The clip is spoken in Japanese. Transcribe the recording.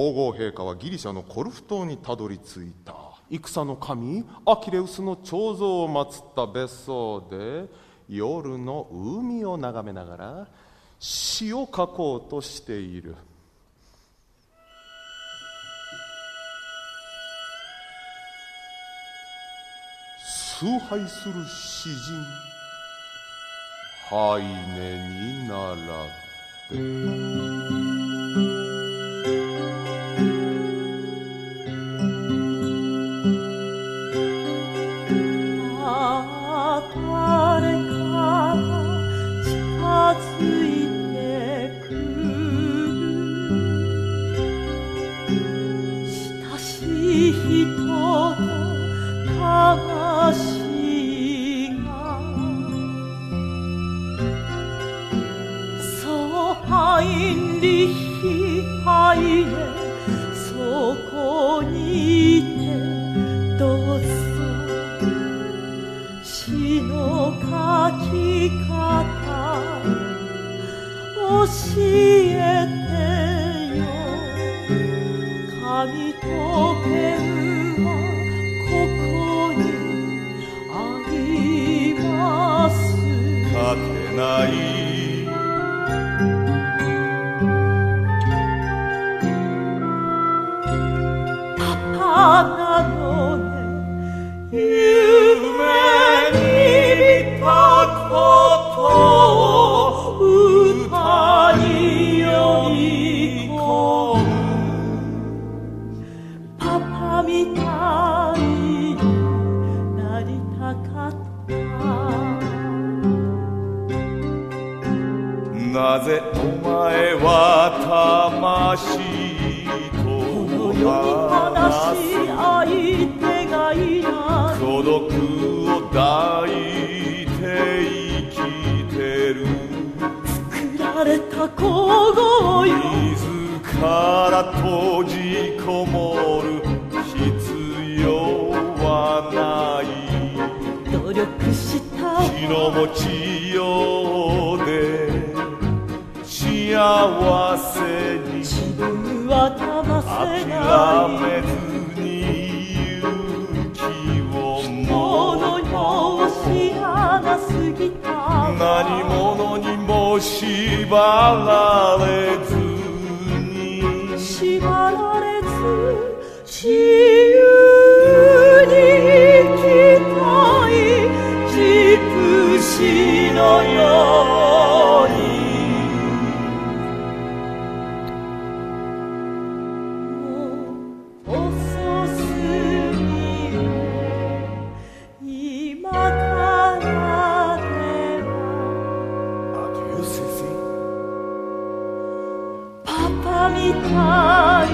皇后陛下はギリシャのコルフ島にたどり着いた。戦の神アキレウスの彫像を祀った別荘で夜の海を眺めながら詩を書こうとしている。崇拝する詩人ハイネにならってそこにいてどうぞ。詩の書き方教えてよ紙とペンはたかった。なぜお前は魂と話し相手がいない孤独を抱いて生きてる。作られた皇后よ自ら閉じこもる。必要気の持ちようで幸せに自分は騙せない諦めずに勇気をこの世を知らなすぎた何者にも縛られずに縛られず自のようにもう遅すぎる今からではアデュー先生。パパみたい